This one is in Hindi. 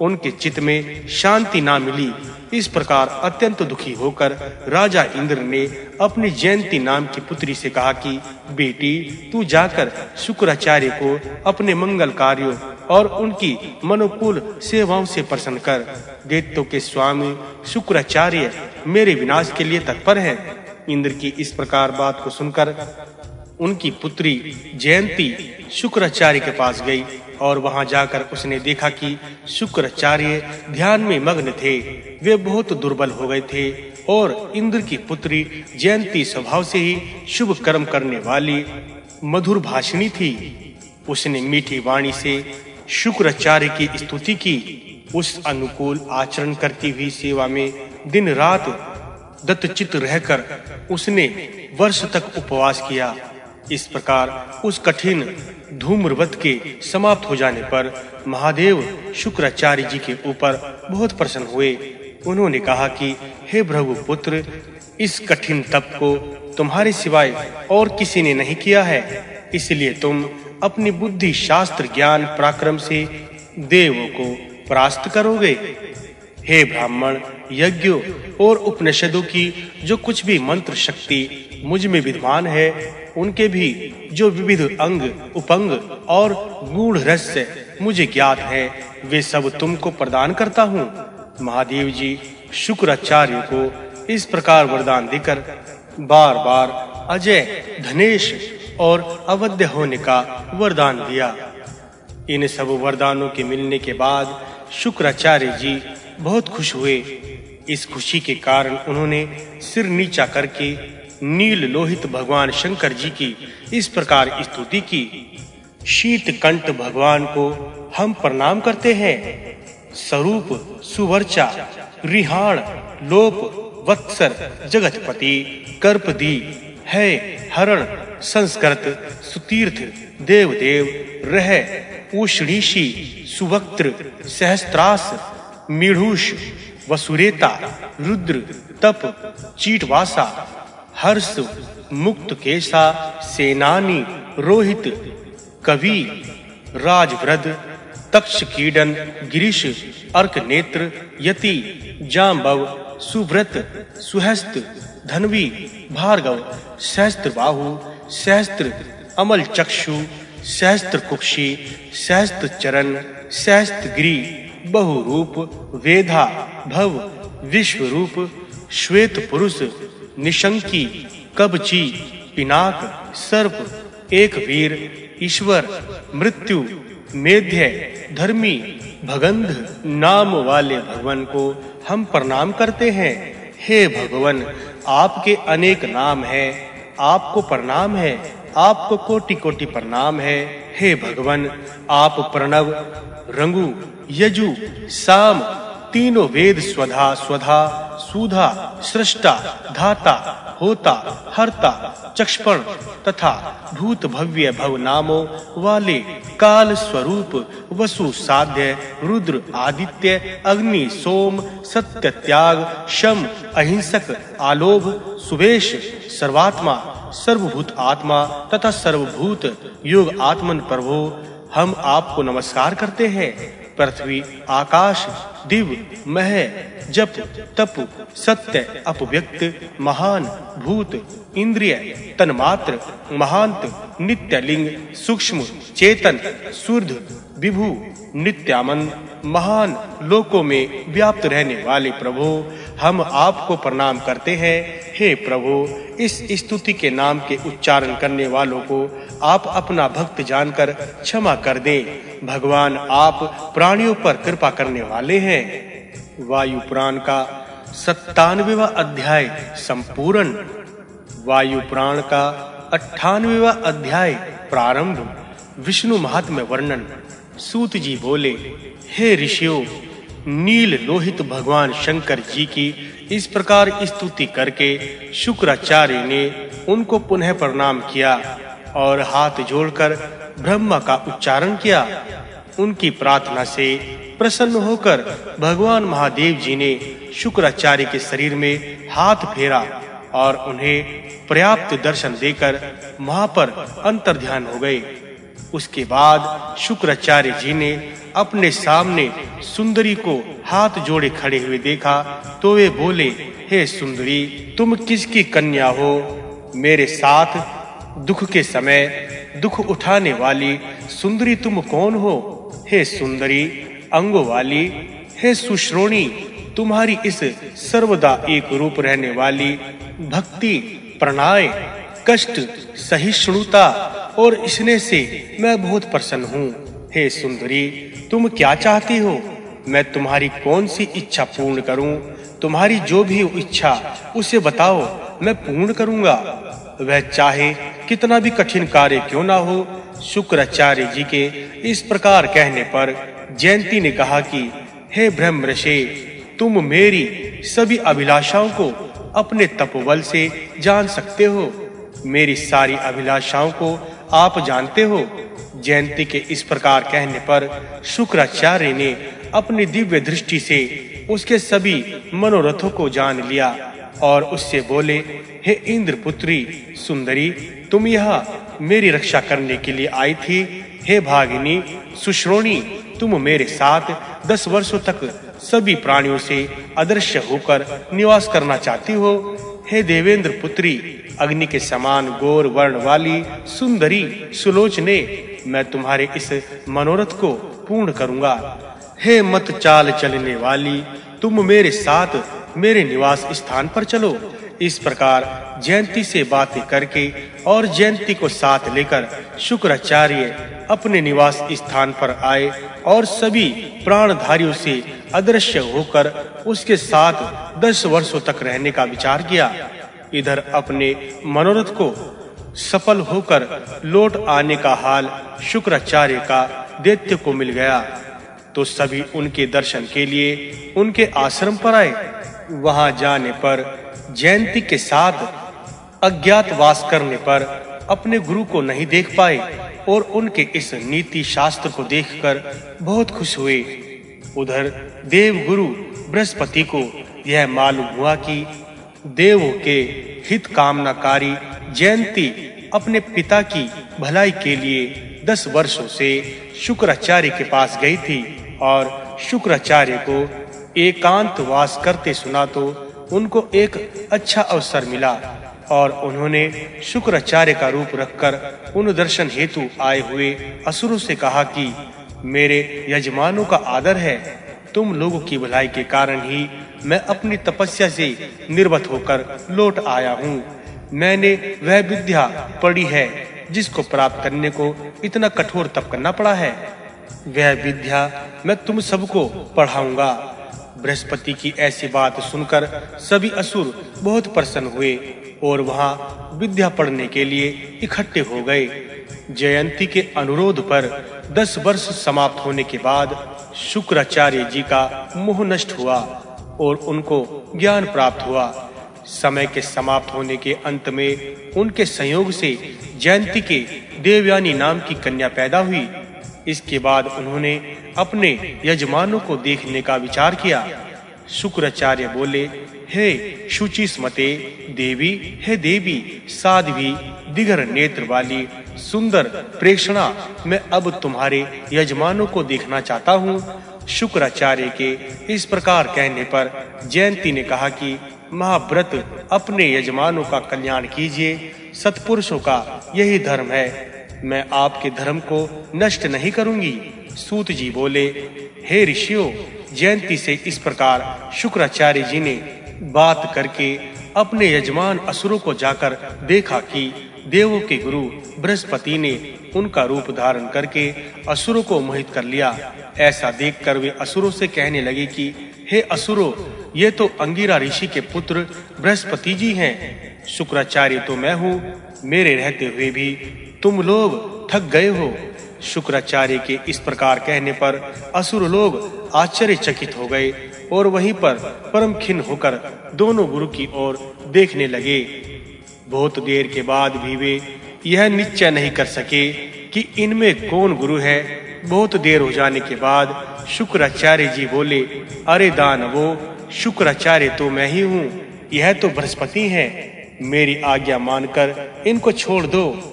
उनके चित्त में शांति ना मिली। इस प्रकार अत्यंत दुखी होकर राजा इंद्र ने अपनी जयंती नाम की पुत्री से कहा कि, बेटी, तू जाकर शुक्राचार्य को अपने मंगल कार्यों और उनकी मनोकूल सेवाओं से प्रसन्न कर। दैत्यों के स्वामी शुक्राचार्य मेरे विनाश के लिए तत्पर हैं। इंद्र की इस प्रकार बात को सुनकर उनकी पुत्री जयंती शुक्राचार्य के पास गई और वहाँ जाकर उसने देखा कि शुक्राचार्य ध्यान में मग्न थे। वे बहुत दुर्बल हो गए थे और इंद्र की पुत्री जयंती स्वभाव से ही शुभ कर्म करने वाली मधुर भाषिणी थी। उसने मीठी वाणी से शुक्राचार्य की स्तुति की। उस अनुकूल आचरण करती हुई सेवा में दिन रात दत्तचित रहकर उसने वर्ष तक उपवास किया। इस प्रकार उस कठिन धूम्रवत के समाप्त हो जाने पर महादेव शुक्राचार्य जी के ऊपर बहुत प्रसन्न हुए। उन्होंने कहा कि, हे प्रभु पुत्र इस कठिन तप को तुम्हारे सिवाय और किसी ने नहीं किया है। इसलिए तुम अपनी बुद्धि शास्त्र ज्ञान पराक्रम से देवों को परास्त करोगे। हे ब्राह्मण, यज्ञों और उपनिषदों की जो कुछ भी मंत्र शक्ति मुझमें विद्वान है उनके भी जो विविध अंग, उपंग और गूढ़ रहस्य मुझे ज्ञात है, वे सब तुमको प्रदान करता हूँ। महादेव जी शुक्राचार्य को इस प्रकार वरदान देकर बार-बार अजय, धनेश और अवध्य होने का वरदान दिया। इन सब वरदानों के मिलने के बाद शुक्राचार्य जी बहुत खुश हुए। इस खुशी के कारण उन्होंने सिर नीचा करके नील लोहित भगवान शंकर जी की इस प्रकार स्तुति की। शीत कंठ भगवान को हम प्रणाम करते हैं। स्वरूप सुवर्चा, रिहाण, लोप वत्सर जगतपति, कर्पदी, है, हरण, संस्कृत, सुतीर्थ, देवदेव, रह उषणीशी सुवक्त्र, सहस्त्रास, मीढ़ूष, वसुरेता, रुद्र, तप, चीटवासा हर्ष मुक्त केशा, सेनानी, रोहित, कवि राजव्रद तक्ष कीडन, गिरीश अर्क नेत्र यति जाम्बव सुव्रत, सुहस्त, धनवी, भार्गव सहस्त्र बाहु सहस्त्र अमल चक्षु सहस्त्र कुक्षी, सहस्त्र चरण सहस्त्र गिरी बहुरूप, वेधा, भव विश्व रूप श्वेत पुरुष निशंकी, कबची, पिनाक, सर्प, एक वीर, ईश्वर, मृत्यु, मेध्य, धर्मी, भगंध, नाम वाले भगवान को हम प्रणाम करते हैं। हे भगवान, आपके अनेक नाम हैं, आपको प्रणाम है, आपको कोटि-कोटि प्रणाम है। हे भगवान, आप प्रणव, रंगु, यजु, साम, तीनों वेद स्वधा स्वधा सुधा, सृष्टा, धाता, होता, हरता, चक्षपण तथा भूत भव्य भव नामों वाले काल स्वरूप, वसु साध्य, रुद्र आदित्य, अग्नि सोम, सत्य त्याग, शम, अहिंसक, आलोभ, सुवेश, सर्वात्मा, सर्वभूत आत्मा तथा सर्वभूत योग आत्मन प्रभु, हम आपको नमस्कार करते हैं। पृथ्वी, आकाश, दिव, मह, जप, तप, सत्य, अपव्यक्त, महान, भूत, इंद्रिय, तन्मात्र, महांत नित्य लिंग सूक्ष्म, चेतन, सुर्ध, विभु, नित्यामन, महान, लोकों में व्याप्त रहने वाले प्रभु, हम आपको प्रणाम करते हैं। हे प्रभु, इस स्तुति के नाम के उच्चारण करने वालों को आप अपना भक्त जानकर क्षमा कर दें। भगवान आप प्राणियों पर कृपा करने वाले हैं। वायु पुराण का 97वां अध्याय संपूर्ण। वायु प्राण का 98वां अध्याय प्रारंभ। विष्णु महात्म्य वर्णन। सूत जी बोले, हे ऋषियों, नील लोहित भगवान शंकर जी की इस प्रकार स्तुति करके शुक्राचार्य ने उनको पुनः प्रणाम किया और हाथ जोड़कर ब्रह्मा का उच्चारण किया। उनकी प्रार्थना से प्रसन्न होकर भगवान महादेव जी ने शुक्राचार्य के शरीर में हाथ फेरा और उन्हें पर्याप्त दर्शन देकर वहाँ पर अंतर्ध्यान हो गए। उसके बाद शुक्राचार्य जी ने अपने सामने सुंदरी को हाथ जोड़े खड़े हुए देखा तो वे बोले, हे सुंदरी, तुम किसकी कन्या हो? मेरे साथ दुख के समय दुख उठाने वाली सुंदरी तुम कौन हो? हे सुंदरी, अंगों वाली, हे सुश्रोणी, तुम्हारी इस सर्वदा एक रूप रहने वाली भक्ति, प्रणाय कष्ट, सहिष्णुता और इसने से मैं बहुत प्रसन्न हूँ। हे सुंदरी, तुम क्या चाहती हो? मैं तुम्हारी कौन सी इच्छा पूर्ण करूँ? तुम्हारी जो भी इच्छा, उसे बताओ, मैं पूर्ण करूँगा। वह चाहे कितना भी कठिन कार्य क्यों ना हो, शुक्राचार्य जी के इस प्रकार कहने पर जयंती ने कहा कि, हे ब्रह्म ऋषि, तुम मेरी सभी अभिलाषाओं को अपने तपोबल से जान सकते हो। मेरी सारी अभिलाषाओं को आप जानते हो। जयंती के इस प्रकार कहने पर शुक्राचार्य ने अपनी दिव्य दृष्टि से उसके सभी मनोरथों को जान लिया और उससे बोले, हे इंद्र पुत्री सुंदरी, तुम यहाँ मेरी रक्षा करने के लिए आई थी। हे भागिनी, सुश्रोणी, तुम मेरे साथ दस वर्षों तक सभी प्राणियों से अदृश्य होकर निवास करना चाहती हो। हे देवेंद्र पुत्री, अग्नि के समान गोर वर्ण वाली सुंदरी सुलोचने, मैं तुम्हारे इस मनोरथ को पूर्ण करूँगा। हे मत चाल चलने वाली, तुम मेरे साथ मेरे निवास स्थान पर चलो। इस प्रकार जयंती से बातें करके और जयंती को साथ लेकर शुक्राचार्य अपने निवास स्थान पर आए और सभी प्राणधारियों से अदृश्य होकर उसके साथ दस वर्षों तक रहने का विचार किया। इधर अपने मनोरथ को सफल होकर लौट आने का हाल शुक्राचार्य का दैत्य को मिल गया। तो सभी उनके दर्शन के लिए उनके आश्रम पर आए। वहाँ जाने पर जयंती के साथ अज्ञात वास करने पर अपने गुरु को नहीं देख पाए और उनके इस नीति शास्त्र को देखकर बहुत खुश हुए। उधर देव गुरु बृहस्पति को यह मालूम हुआ कि देवों के हित कामनाकारी जयंती अपने पिता की भलाई के लिए दस वर्षों से शुक्राचार्य के पास गई थी और शुक्राचार्य को एकांत वास करते सुना तो उनको एक अच्छा अवसर मिला और उन्होंने शुक्राचार्य का रूप रखकर उन दर्शन हेतु आए हुए असुरों से कहा कि, मेरे यजमानों का आदर है। तुम लोगों की भलाई के कारण ही मैं अपनी तपस्या से निर्वत होकर लौट आया हूँ। मैंने वह विद्या पढ़ी है जिसको प्राप्त करने को इतना कठोर तप करना पड़ा है। वह विद्या मैं तुम सबको पढ़ाऊँगा। बृहस्पति की ऐसी बात सुनकर सभी असुर बहुत प्रसन्न हुए और वहाँ विद्या पढ़ने के लिए इकट्ठे हो गए। जयंती के अनुरोध पर दस वर्ष समाप्त होने के बाद शुक्राचार्य जी का मोह नष्ट हुआ और उनको ज्ञान प्राप्त हुआ। समय के समाप्त होने के अंत में उनके संयोग से जयंती के देवयानी नाम की कन्या पैदा हुई। इसके बाद उन्होंने अपने यजमानों को देखने का विचार किया। शुक्राचार्य बोले, हे शुचि स्मते देवी, हे देवी, साध्वी, दिगर नेत्र वाली, सुंदर प्रेक्षणा मैं अब तुम्हारे यजमानों को देखना चाहता हूँ। शुक्राचार्य के इस प्रकार कहने पर जयंती ने कहा कि, महाव्रत, अपने यजमानों का कल्याण कीजिए। सत्पुरुषों का यही धर्म है। मैं आपके धर्म को नष्ट नहीं करूँगी। सूत जी बोले, हे ऋषियों, जयंती से इस प्रकार शुक्राचार्य जी ने बात करके अपने यजमान असुरों को जाकर देखा कि देवों के गुरु बृहस्पति ने उनका रूप धारण करके असुरों को मोहित कर लिया। ऐसा देखकर वे असुरों से कहने लगे कि, हे असुरों, ये तो अंगिरा ऋषि के पुत्र बृहस्पति जी हैं। शुक्राचार्य तो मैं हूँ। मेरे रहते हुए भी तुम लोग थक गए हो। शुक्राचार्य के इस प्रकार कहने पर असुर लोग आश्चर्यचकित हो गए और वहीं पर परम खिन्न होकर दोनों गुरु की ओर देखने लगे। बहुत देर के बाद भी वे यह निश्चय नहीं कर सके कि इनमें कौन गुरु है। बहुत देर हो जाने के बाद शुक्राचार्य जी बोले, अरे दानवो, शुक्राचार्य तो मैं ही हूँ। यह तो बृहस्पति है। मेरी आज्ञा मानकर इनको छोड़ दो।